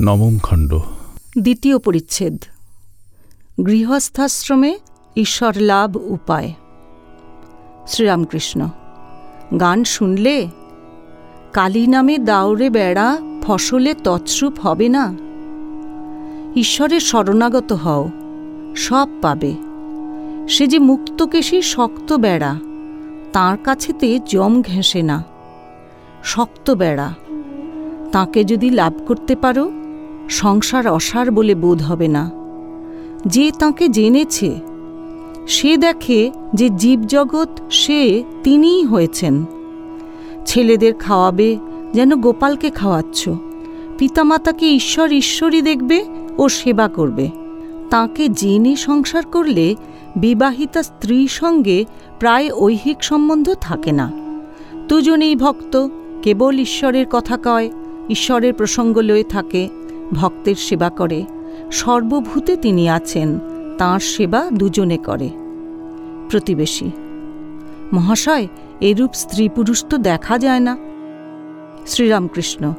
নবম খণ্ড। দ্বিতীয় পরিচ্ছেদ। গৃহস্থাশ্রমে ঈশ্বর লাভ উপায়। শ্রীরামকৃষ্ণ, গান শুনলে? কালী নামে দাউরে বেড়া ফসলে তৎসুপ হবে না? ঈশ্বরের শরণাগত হও, সব পাবে। সে যে মুক্তকেশী শক্ত বেড়া, তাঁর কাছেতে জম ঘেঁষে না। শক্ত বেড়া, তাকে যদি লাভ করতে পারো সংসার অসার বলে বোধ হবে না। যে তাকে জেনেছে, সে দেখে যে জীবজগৎ সে তিনিই হয়েছেন। ছেলেদের খাওয়াবে, যেন গোপালকে খাওয়াচ্ছ। পিতামাতাকে ঈশ্বর ঈশ্বরই দেখবে ও সেবা করবে। তাকে জেনে সংসার করলে বিবাহিতা স্ত্রীর সঙ্গে প্রায় ঐহিক সম্বন্ধ থাকে না। দুজনেই ভক্ত, কেবল ঈশ্বরের কথা কয়, ঈশ্বরের প্রসঙ্গ লয়ে থাকে। ভক্তের সেবা করে। সর্বভূতে তিনি আছেন, তাঁর সেবা দুজনে করে। প্রতিবেশী, মহাশয়, এরূপ স্ত্রী পুরুষ তো দেখা যায় না। শ্রীরামকৃষ্ণ,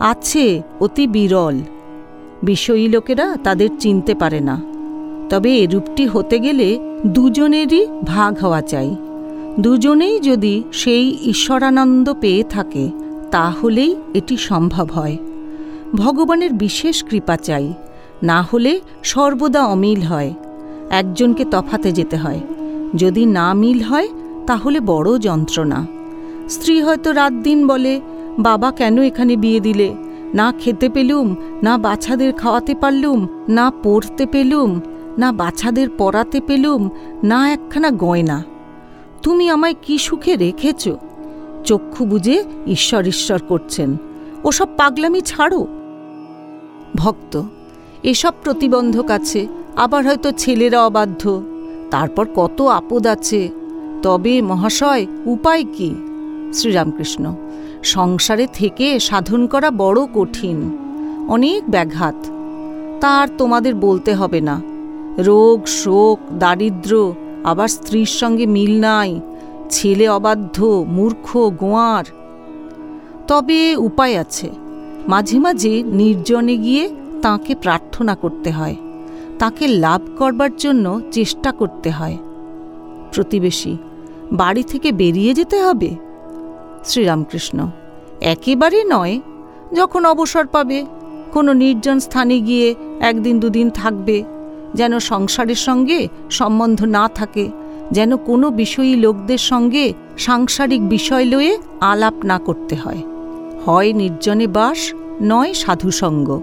আছে, অতি বিরল। বিষয়ী লোকেরা তাদের চিনতে পারে না। তবে এরূপটি হতে গেলে দুজনেরই ভাগ হওয়া চাই। দুজনেই যদি সেই ঈশ্বরানন্দ পেয়ে থাকে, তাহলেই এটি সম্ভব হয়। ভগবানের বিশেষ কৃপা চাই, না হলে সর্বদা অমিল হয়। একজনকে তফাতে যেতে হয়। যদি না মিল হয়, তাহলে বড় যন্ত্রণা। স্ত্রী হয়তো রাত দিন বলে, বাবা, কেন এখানে বিয়ে দিলে? না খেতে পেলুম, না বাচ্চাদের খাওয়াতে পারলুম, না পড়তে পেলুম, না বাচ্চাদের পড়াতে পেলুম, না একখানা গয়না। তুমি আমায় কি সুখে রেখেছ? চক্ষু বুঝে ঈশ্বর ঈশ্বর করছেন, ওসব পাগলামি ছাড়ো। ভক্ত। এসব প্রতিবন্ধক আছে, আবার হয়তো ছেলেরা অবাধ্য। তারপর কত আপদ আছে। তবে মহাশয়, উপায় কি? শ্রীরামকৃষ্ণ, সংসারে থেকে সাধন করা বড় কঠিন। অনেক ব্যাঘাত। তার তোমাদের বলতে হবে না। রোগ, শোক, দারিদ্র, আবার স্ত্রীর সঙ্গে মিল নাই। ছেলে অবাধ্য, মূর্খ, গোয়ার। তবে উপায় আছে। মাঝে মাঝে নির্জনে গিয়ে তাকে প্রার্থনা করতে হয়। তাকে লাভ করবার জন্য চেষ্টা করতে হয়। প্রতিবেশী, বাড়ি থেকে বেরিয়ে যেতে হবে? শ্রীরামকৃষ্ণ, একেবারে নয়। যখন অবসর পাবে, কোনো নির্জন স্থানে গিয়ে একদিন দুদিন থাকবে, যেন সংসারের সঙ্গে সম্বন্ধ না থাকে, যেন কোনো বিষয়ী লোকদের সঙ্গে সাংসারিক বিষয় লয়ে আলাপ না করতে হয়। হয় নির্জনে বাস, নয় সাধুসঙ্গ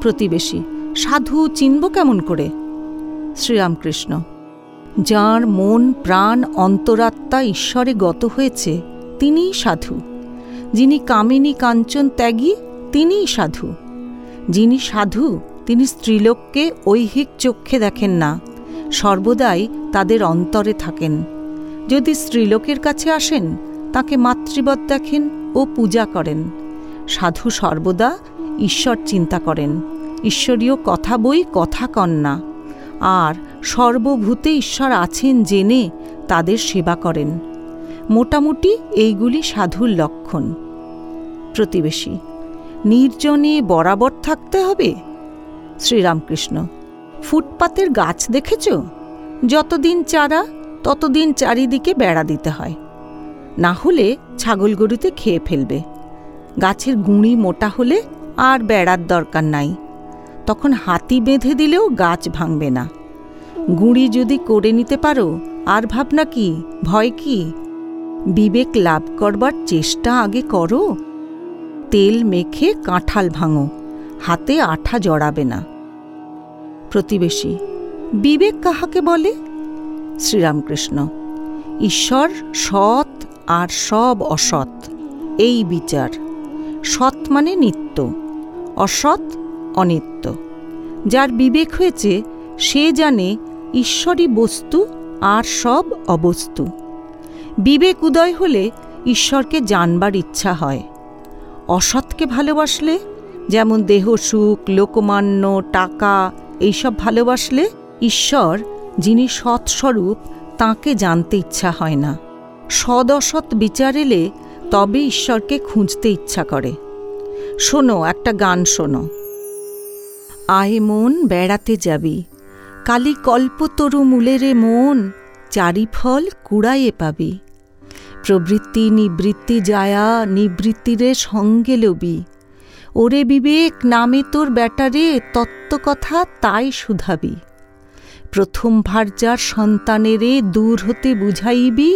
প্রতিবেশী, সাধু চিনব কেমন করে? শ্রীরামকৃষ্ণ, যাঁর মন, প্রাণ, অন্তরাত্মা ঈশ্বরে গত হয়েছে, তিনিই সাধু। যিনি কামিনী কাঞ্চন ত্যাগী, তিনিই সাধু। যিনি সাধু, তিনি স্ত্রীলোককে ঐহিক চক্ষে দেখেন না, সর্বদাই তাদের অন্তরে থাকেন। যদি স্ত্রীলোকের কাছে আসেন তাকে মাতৃবৎ দেখেন ও পূজা করেন। সাধু সর্বদা ঈশ্বর চিন্তা করেন। ঈশ্বরীয় কথা বই কথা কন্যা। আর সর্বভূতে ঈশ্বর আছেন জেনে তাদের সেবা করেন। মোটামুটি এইগুলি সাধুর লক্ষণ। প্রতিবেশী, নির্জনে বরাবর থাকতে হবে? শ্রীরামকৃষ্ণ, ফুটপাতের গাছ দেখেছ? যতদিন চারা, ততদিন চারিদিকে বেড়া দিতে হয়। না হলে ছাগল গরুতে খেয়ে ফেলবে। গাছের গুঁড়ি মোটা হলে আর বেড়ার দরকার নাই। তখন হাতি বেঁধে দিলেও গাছ ভাঙবে না। গুঁড়ি যদি করে নিতে পারো, আর ভাবনা কি, ভয় কি? বিবেক লাভ করবার চেষ্টা আগে করো। তেল মেখে কাঁঠাল ভাঙো, হাতে আঠা জড়াবে না। প্রতিবেশী, বিবেক কাহাকে বলে? শ্রীরামকৃষ্ণ, ঈশ্বর সৎ আর সব অসৎ। এই বিচার। সৎ মানে নিত্য, অসৎ অনিত্য। যার বিবেক হয়েছে, সে জানে ঈশ্বরই বস্তু আর সব অবস্তু। বিবেক উদয় হলে ঈশ্বরকে জানবার ইচ্ছা হয়। অসৎকে ভালোবাসলে, যেমন দেহ সুখ, লোকমান্য, টাকা, এইসব ভালোবাসলে ঈশ্বর, যিনি সৎস্বরূপ, তাঁকে জানতে ইচ্ছা হয় না। সদসৎ বিচার এলে তবে ঈশ্বরকে খুঁজতে ইচ্ছা করে। শোনো, একটা গান শোনো। আয় মন, বেড়াতে যাবি। কালি কল্পতরু মূলেরে মন, চারিফল কুড়াইয়ে পাবি। প্রবৃত্তি নিবৃত্তি যায়া, নিবৃত্তিরে সঙ্গে লবি। ওরে বিবেক, নামে তোর ব্যাটারে, তত্ত্বকথা তাই শুধাবি। প্রথম ভার্যার সন্তানেরে দূর হতে বুঝাইবি,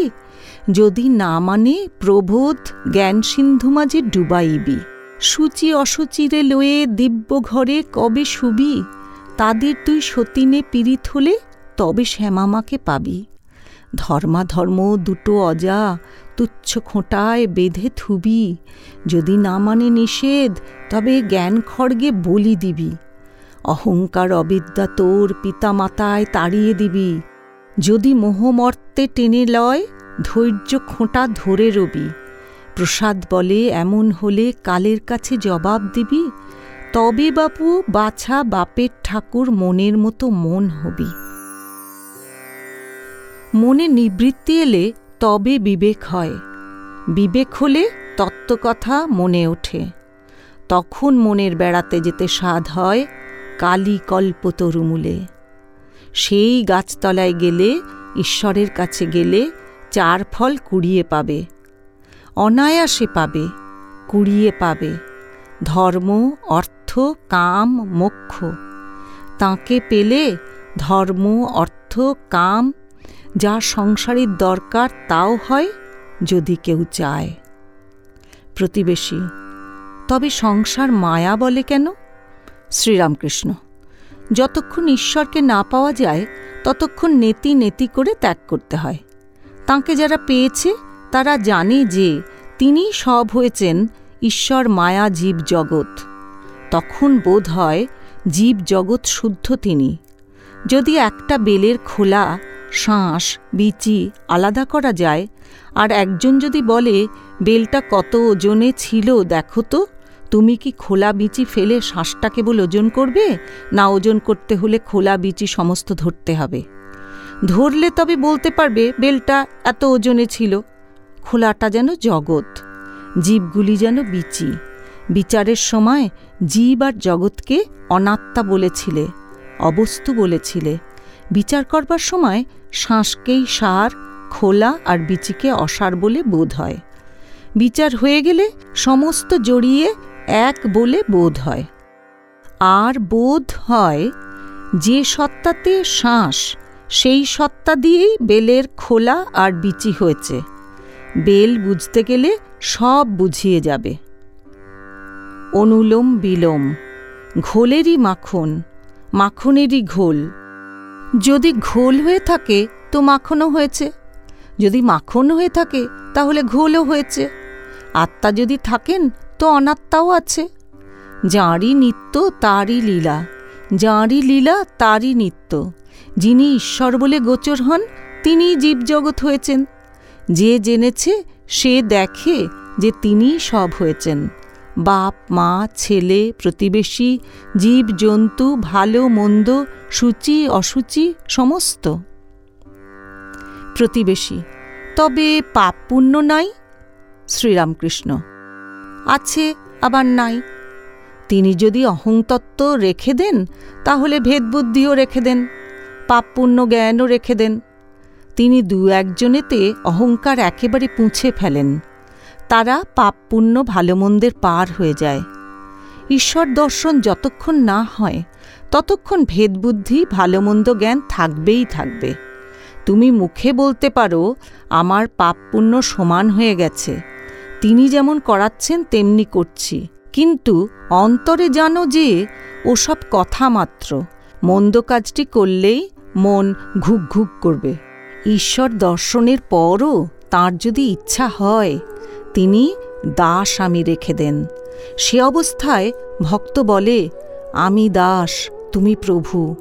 যদি না মানে প্রবোধ জ্ঞান সিন্ধু মাঝে ডুবাইবি। সূচি অসুচিরে লয়ে দিব্য ঘরে কবে শুবি, তাদের তুই সতীনে পীড়িত হলে তবে শ্যামামাকে পাবি। ধর্মাধর্ম দুটো অজা তুচ্ছ খোঁটায় বেঁধে থুবি, যদি না মানে নিষেধ তবে জ্ঞান খড়গে বলি দিবি। অহংকার অবিদ্যা তোর পিতামাতায় তাড়িয়ে দিবি। যদি মোহমর্তে টেনে লয়, ধৈর্য খোঁটা ধরে রবি। প্রসাদ বলে এমন হলে কালের কাছে জবাব দিবি। তবে বাপু, বাছা বাপের ঠাকুর মনের মতো মন হবি। মনে নিবৃত্তি এলে তবে বিবেক হয়। বিবেক হলে তত্ত্বকথা মনে ওঠে। তখন মনের বেড়াতে যেতে স্বাদ হয়। কালী কল্পতরুমূলে সেই গাছতলায় গেলে, ঈশ্বরের কাছে গেলে চার ফল কুড়িয়ে পাবে। অনায়াসে পাবে, কুড়িয়ে পাবে। ধর্ম, অর্থ, কাম, মোক্ষ। তাকে পেলে ধর্ম, অর্থ, কাম, যা সংসারের দরকার তাও হয় যদি কেউ চায়। প্রতিবেশী, তবে সংসার মায়া বলে কেন? শ্রীরামকৃষ্ণ। যতক্ষণ ঈশ্বরকে না পাওয়া যায়, ততক্ষণ নেতি নেতি করে ত্যাগ করতে হয়। তাঁকে যারা পেয়েছে, তারা জানে যে তিনি সব হয়েছেন ঈশ্বর মায়া জীব জগৎ। তখন বোধ হয় জীব জগৎ শুদ্ধ তিনি। যদি একটা বেলের খোলা, শাঁস, বিচি আলাদা করা যায়, আর একজন যদি বলে, বেলটা কত ওজনে ছিল, দেখো তো। তুমি কি খোলা বিচি ফেলে শ্বাসটা কেবল ওজন করবে? না, ওজন করতে হলে খোলা বিচি সমস্ত ধরতে হবে। ধরলে তবে বলতে পারবে, বেলটা এত ওজনে ছিল। খোলাটা যেন জগৎ, জীবগুলি যেন বিচি। বিচারের সময় জীব আর জগৎকে অনাত্মা বলেছিলে, অবস্তু বলেছিলে। বিচার করবার সময় শ্বাসকেই সার, খোলা আর বিচিকে অসার বলে বোধ হয়। বিচার হয়ে গেলে সমস্ত জড়িয়ে এক বলে বোধ হয়। আর বোধ হয় যে সত্তাতে শ্বাস, সেই সত্তা দিয়েই বেলের খোলা আর বিচি হয়েছে। বেল বুঝতে গেলে সব বুঝিয়ে যাবে। অনুলোম বিলোম, ঘোলেরই মাখন, মাখনেরই ঘোল। যদি ঘোল হয়ে থাকে তো মাখনও হয়েছে। যদি মাখন হয়ে থাকে তাহলে ঘোলও হয়েছে। আত্মা যদি থাকেন অনাত্মাও আছে। যাঁরই নিত্য, তারই লীলা। যাঁরই লীলা, তারই নিত্য। যিনি ঈশ্বর বলে গোচর হন তিনি জীবজগৎ হয়েছেন। যে জেনেছে, সে দেখে যে তিনিই সব হয়েছেন। বাপ, মা, ছেলে, প্রতিবেশী, জীব, জন্তু, ভালো, মন্দ, সূচি, অসুচি, সমস্ত। প্রতিবেশী। তবে পাপ পুণ্য নাই, শ্রীরামকৃষ্ণ। আছে, আবার নাই। তিনি যদি অহংতত্ত্ব রেখে দেন, তাহলে ভেদবুদ্ধিও রেখে দেন পাপ পুণ্য জ্ঞানও রেখে দেন। তিনি দু একজনেতে অহংকার একেবারে পুঁছে ফেলেন। তারা পাপ পুণ্য ভালো মন্দের পার হয়ে যায়। ঈশ্বর দর্শন যতক্ষণ না হয়, ততক্ষণ ভেদবুদ্ধি ভালো মন্দ জ্ঞান থাকবেই থাকবে। তুমি মুখে বলতে পারো, আমার পাপ পুণ্য সমান হয়ে গেছে। তিনি যেমন করাচ্ছেন, তেমনি করছি। কিন্তু অন্তরে জানো যে, ওসব কথা মাত্র। মন্দ কাজটি করলেই মন ঘুক ঘুক করবে। ঈশ্বর দর্শনের পরও তার যদি ইচ্ছা হয়, তিনি দাস আমি রেখে দেন। সে অবস্থায় ভক্ত বলে, আমি দাস, তুমি প্রভু।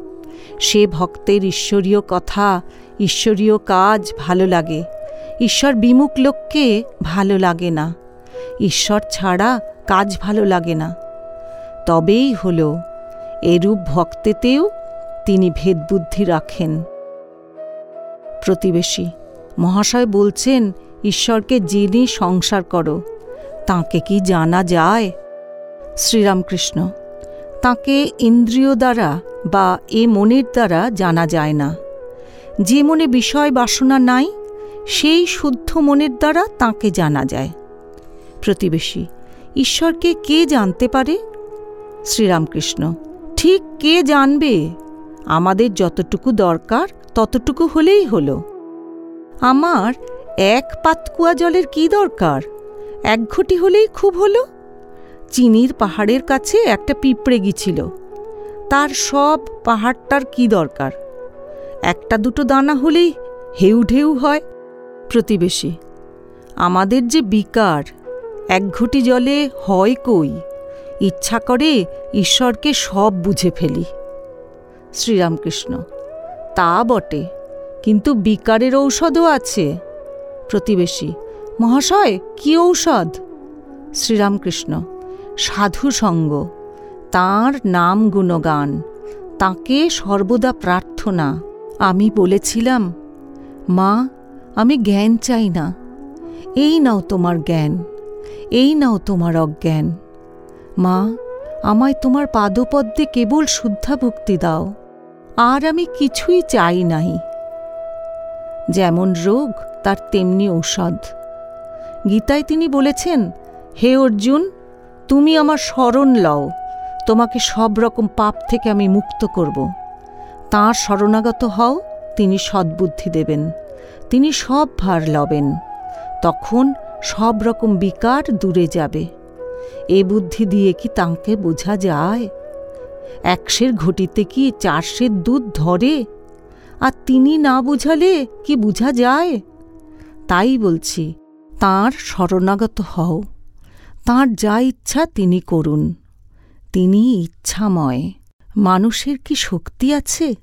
সে ভক্তের ঈশ্বরীয় কথা, ঈশ্বরীয় কাজ ভালো লাগে। ঈশ্বর বিমুখ লোককে ভালো লাগে না। ঈশ্বর ছাড়া কাজ ভালো লাগে না। তবেই হল, এরূপ ভক্তেতেও তিনি ভেদবুদ্ধি রাখেন। প্রতিবেশী, মহাশয় বলছেন, ঈশ্বরকে জেনে সংসার করো। তাকে কি জানা যায়? শ্রীরামকৃষ্ণ, তাকে ইন্দ্রিয় দ্বারা বা এ মনের দ্বারা জানা যায় না। যে মনে বিষয় বাসনা নাই সেই শুদ্ধ মনের দ্বারা তাকে জানা যায়। প্রতিবেশী, ঈশ্বরকে কে জানতে পারে? শ্রীরামকৃষ্ণ, ঠিক কে জানবে? আমাদের যতটুকু দরকার, ততটুকু হলেই হলো। আমার এক পাতকুয়া জলের কি দরকার? এক ঘটি হলেই খুব হলো? চিনির পাহাড়ের কাছে একটা পিঁপড়ে গিয়েছিল। তার সব পাহাড়টার কি দরকার? একটা দুটো দানা হলেই হেউ ঢেউ হয়। প্রতিবেশী। আমাদের যে বিকার, এক ঘটি জলে হয় কই? ইচ্ছা করে ঈশ্বরকে সব বুঝে ফেলি। শ্রীরামকৃষ্ণ, তা বটে, কিন্তু বিকারের ঔষধও আছে। প্রতিবেশী, মহাশয়, কি ঔষধ? শ্রীরামকৃষ্ণ, সাধু সঙ্গ, তাঁর নাম গুণগান, তাকে সর্বদা প্রার্থনা। আমি বলেছিলাম, মা আমি জ্ঞান চাই না। এই নাও তোমার জ্ঞান, এই নাও তোমার অজ্ঞান। মা, আমায় তোমার পাদপদ্মে কেবল শুদ্ধাভক্তি দাও, আর আমি কিছুই চাই নাই। যেমন রোগ, তার তেমনি ঔষধ। গীতায় তিনি বলেছেন, হে অর্জুন, তুমি আমার স্মরণ লও, তোমাকে সব রকম পাপ থেকে আমি মুক্ত করব। তাঁর শরণাগত হও, তিনি সদ্বুদ্ধি দেবেন। তিনি সব ভার লবেন। তখন সব রকম বিকার দূরে যাবে। এ বুদ্ধি দিয়ে কি তাঁকে বোঝা যায়? একশের ঘটিতে কি চারশের দুধ ধরে? আর তিনি না বুঝালে কি বুঝা যায়? তাই বলছি, তাঁর শরণাগত হও। তাঁর যা ইচ্ছা তিনি করুন। তিনি ইচ্ছাময়। মানুষের কি শক্তি আছে?